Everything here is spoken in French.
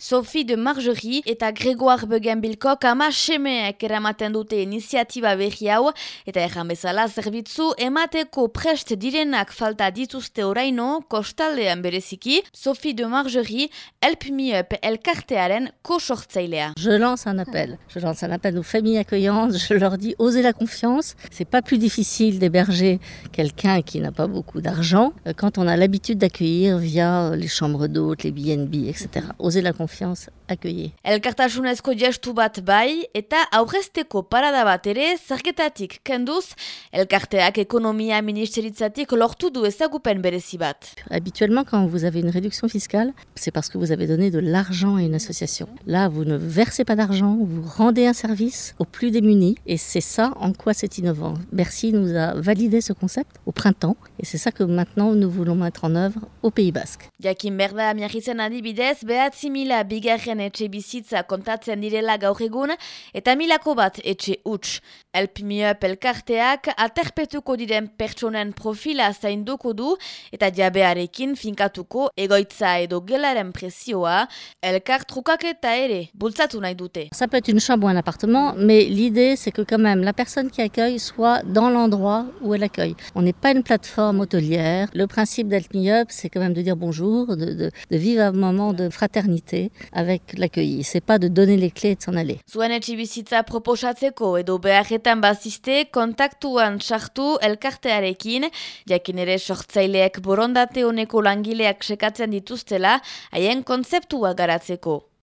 Sophie de Margerie eta Gregoire Begenbilkok ama semeek eramaten dute iniziatiba berri hau eta erran bezala zerbitzu emateko prest direnak falta dituzte oraino kostaldean bereziki Sophie de Margerie Help Me Up elkartearen kosortzailea. Je lance un appel. Je lance un appel aux familles accueillantes. Je leur dis osez la confiance. C'est pas plus difficile d'héberger quelqu'un qui n'a pas beaucoup d'argent euh, quand on a l'habitude d'accueillir via les chambres d'hôtes, les BNB, etc. Osez la confiance accueillir. Elkartasunezko gestu bat bai eta aurrezteko parada bat ere kenduz elkarteak ekonomia ministeritzatik lortu du ezagupen berezi bat. Habituellement quand vous avez une réduction fiscale, c'est parce que vous avez donné de l'argent à une association. Là, vous ne versez pas d'argent, vous rendez un service aux plus démunis et c'est ça en quoi c'est innovant. Bercy nous a validé ce concept au printemps et c'est ça que maintenant nous voulons mettre en œuvre au Pays Basque. Jakin berda miarrizen adibidez, behatzi mila bigarren etxe bizitza kontatzen direla gaur egun, eta milako bat etxe huts. Elpimiup elkarteak aterpetuko diren pertsonen profila zainduko du, eta jabearekin finkatuko egoitza edo gelaren presioa, elkar trukaketa ere, bultzatu nahi dute. Ça peut être une chambre ou un appartement, mais l'idée c'est que quand même la personne qui accueille soit dans l'endroit où elle accueille. On n'est pas une plateforme hôtelière. Le principe d'Elpimiup, c'est quand même de dire bonjour, de, de, de vivre un moment de fraternité avec l'accueilli. C'est pas de donner les clés et de s'en aller. Zuen etxibizitza proposatzeko edo beharretan baziste kontaktuan sartu elkartearekin, jakin ere sortzaileek borondate honeko langileak sekatzen dituztela, haien kontzeptua garatzeko.